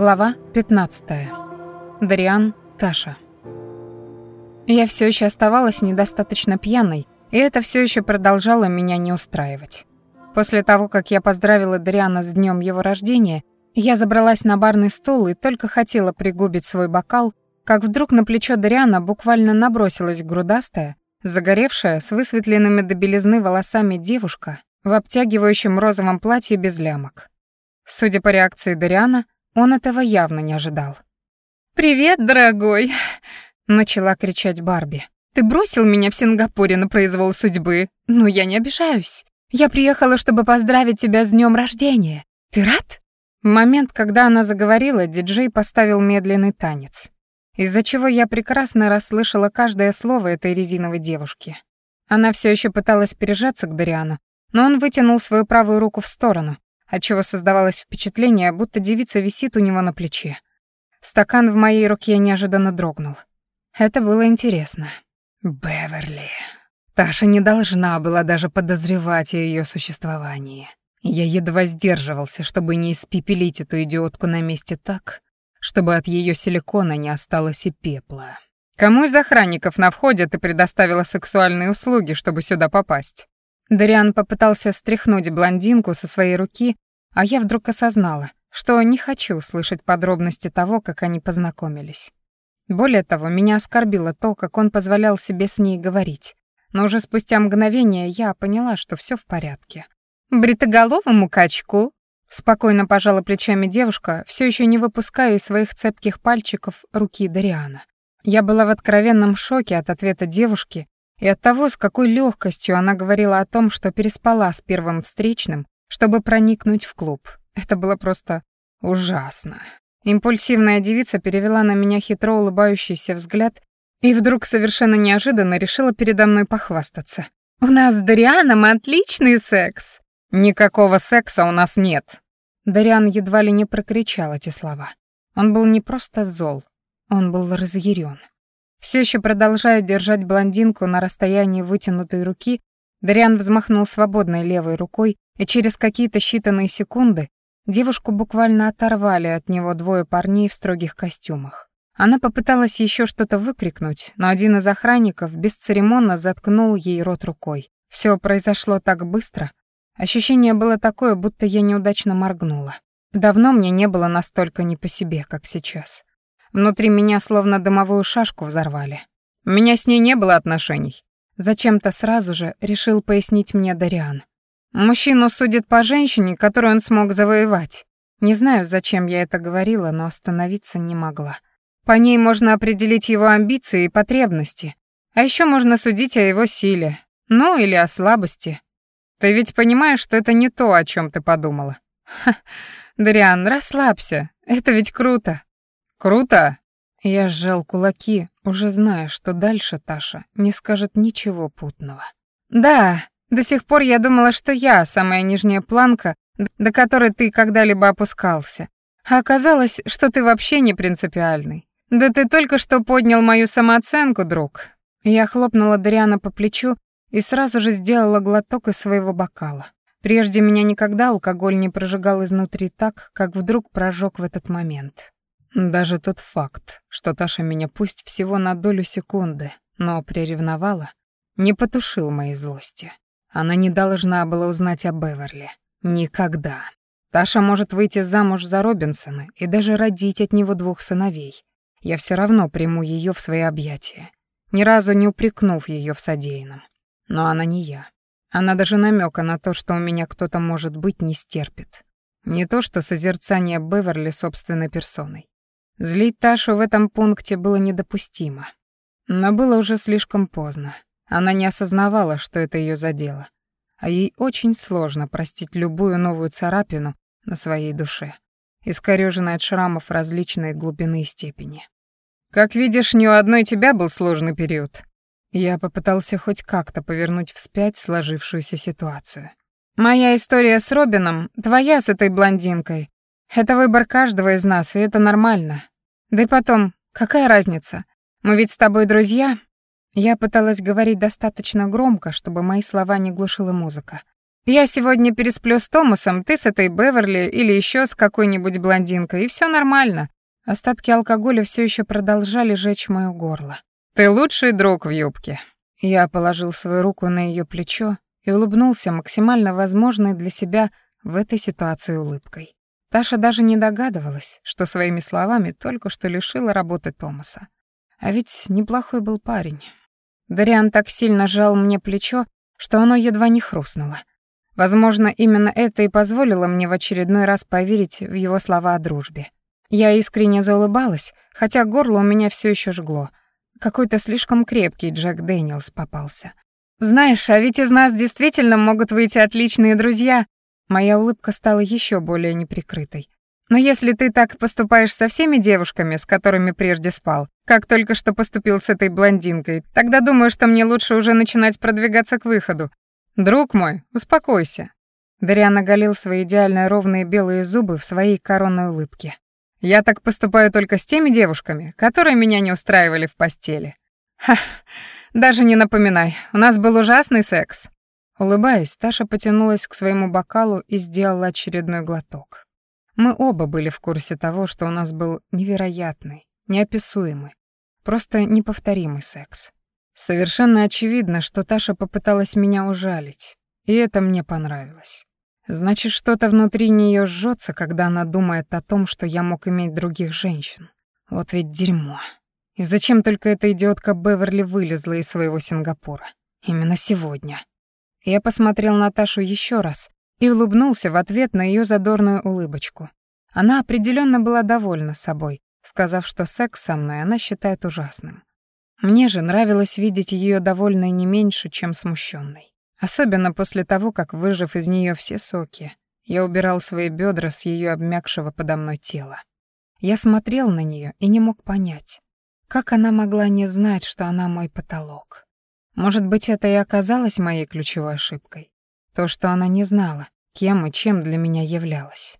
Глава 15. Дариан, Таша. Я все еще оставалась недостаточно пьяной, и это все еще продолжало меня не устраивать. После того, как я поздравила Дариана с днем его рождения, я забралась на барный стул и только хотела пригубить свой бокал, как вдруг на плечо Дариана буквально набросилась грудастая, загоревшая, с высветленными до белизны волосами девушка в обтягивающем розовом платье без лямок. Судя по реакции Дариана, он этого явно не ожидал. «Привет, дорогой!» — начала кричать Барби. «Ты бросил меня в Сингапуре на произвол судьбы, но я не обижаюсь. Я приехала, чтобы поздравить тебя с днем рождения. Ты рад?» В момент, когда она заговорила, диджей поставил медленный танец, из-за чего я прекрасно расслышала каждое слово этой резиновой девушки. Она все еще пыталась пережаться к Дариану, но он вытянул свою правую руку в сторону, отчего создавалось впечатление, будто девица висит у него на плече. Стакан в моей руке неожиданно дрогнул. Это было интересно. Беверли. Таша не должна была даже подозревать о её существовании. Я едва сдерживался, чтобы не испепелить эту идиотку на месте так, чтобы от её силикона не осталось и пепла. Кому из охранников на входе ты предоставила сексуальные услуги, чтобы сюда попасть? Дариан попытался стряхнуть блондинку со своей руки, а я вдруг осознала, что не хочу слышать подробности того, как они познакомились. Более того, меня оскорбило то, как он позволял себе с ней говорить. Но уже спустя мгновение я поняла, что все в порядке. «Бритоголовому качку?» Спокойно пожала плечами девушка, все еще не выпуская из своих цепких пальчиков руки Дариана. Я была в откровенном шоке от ответа девушки и от того, с какой легкостью она говорила о том, что переспала с первым встречным, чтобы проникнуть в клуб. Это было просто ужасно. Импульсивная девица перевела на меня хитро улыбающийся взгляд и вдруг совершенно неожиданно решила передо мной похвастаться. «У нас с Дарианом отличный секс!» «Никакого секса у нас нет!» Дариан едва ли не прокричал эти слова. Он был не просто зол, он был разъярен. Все еще продолжая держать блондинку на расстоянии вытянутой руки, Дариан взмахнул свободной левой рукой, и через какие-то считанные секунды девушку буквально оторвали от него двое парней в строгих костюмах. Она попыталась еще что-то выкрикнуть, но один из охранников бесцеремонно заткнул ей рот рукой. Все произошло так быстро. Ощущение было такое, будто я неудачно моргнула. Давно мне не было настолько не по себе, как сейчас. Внутри меня словно дымовую шашку взорвали. У меня с ней не было отношений. Зачем-то сразу же решил пояснить мне Дариан. Мужчину судят по женщине, которую он смог завоевать. Не знаю, зачем я это говорила, но остановиться не могла. По ней можно определить его амбиции и потребности. А еще можно судить о его силе. Ну, или о слабости. Ты ведь понимаешь, что это не то, о чем ты подумала. Ха, Дариан, расслабься. Это ведь круто. «Круто!» Я сжал кулаки, уже зная, что дальше Таша не скажет ничего путного. «Да, до сих пор я думала, что я самая нижняя планка, до которой ты когда-либо опускался. А оказалось, что ты вообще не принципиальный. Да ты только что поднял мою самооценку, друг». Я хлопнула Дариана по плечу и сразу же сделала глоток из своего бокала. Прежде меня никогда алкоголь не прожигал изнутри так, как вдруг прожег в этот момент. Даже тот факт, что Таша меня пусть всего на долю секунды, но приревновала, не потушил моей злости. Она не должна была узнать о Беверли. Никогда. Таша может выйти замуж за Робинсона и даже родить от него двух сыновей. Я все равно приму ее в свои объятия, ни разу не упрекнув ее в содеянном. Но она не я. Она даже намека на то, что у меня кто-то может быть, не стерпит. Не то, что созерцание Беверли собственной персоной. Злить Ташу в этом пункте было недопустимо. Но было уже слишком поздно. Она не осознавала, что это ее задело. А ей очень сложно простить любую новую царапину на своей душе, искорёженной от шрамов различной глубины и степени. «Как видишь, не у одной тебя был сложный период». Я попытался хоть как-то повернуть вспять сложившуюся ситуацию. «Моя история с Робином, твоя с этой блондинкой. Это выбор каждого из нас, и это нормально. Да и потом, какая разница? Мы ведь с тобой друзья. Я пыталась говорить достаточно громко, чтобы мои слова не глушила музыка. Я сегодня пересплю с Томасом, ты с этой Беверли или еще с какой-нибудь блондинкой, и все нормально. Остатки алкоголя все еще продолжали жечь моё горло. Ты лучший друг в юбке. Я положил свою руку на ее плечо и улыбнулся максимально возможной для себя в этой ситуации улыбкой. Таша даже не догадывалась, что своими словами только что лишила работы Томаса. А ведь неплохой был парень. Дариан так сильно жал мне плечо, что оно едва не хрустнуло. Возможно, именно это и позволило мне в очередной раз поверить в его слова о дружбе. Я искренне заулыбалась, хотя горло у меня все еще жгло. Какой-то слишком крепкий Джек Дэниелс попался. «Знаешь, а ведь из нас действительно могут выйти отличные друзья». Моя улыбка стала еще более неприкрытой. «Но если ты так поступаешь со всеми девушками, с которыми прежде спал, как только что поступил с этой блондинкой, тогда думаю, что мне лучше уже начинать продвигаться к выходу, «Друг мой, успокойся». Дариан оголил свои идеально ровные белые зубы в своей коронной улыбке. «Я так поступаю только с теми девушками, которые меня не устраивали в постели». «Ха, даже не напоминай, у нас был ужасный секс». Улыбаясь, Таша потянулась к своему бокалу и сделала очередной глоток. Мы оба были в курсе того, что у нас был невероятный, неописуемый, просто неповторимый секс. Совершенно очевидно, что Таша попыталась меня ужалить, и это мне понравилось. Значит, что-то внутри нее жжется, когда она думает о том, что я мог иметь других женщин. Вот ведь дерьмо. И зачем только эта идиотка Беверли вылезла из своего Сингапура? Именно сегодня. Я посмотрел на Ташу еще раз и улыбнулся в ответ на ее задорную улыбочку. Она определенно была довольна собой, сказав, что секс со мной она считает ужасным. Мне же нравилось видеть ее довольной не меньше, чем смущенной. Особенно после того, как, выжив из нее все соки, я убирал свои бедра с ее обмякшего подо мной тела. Я смотрел на нее и не мог понять, как она могла не знать, что она мой потолок. Может быть, это и оказалось моей ключевой ошибкой. То, что она не знала, кем и чем для меня являлась.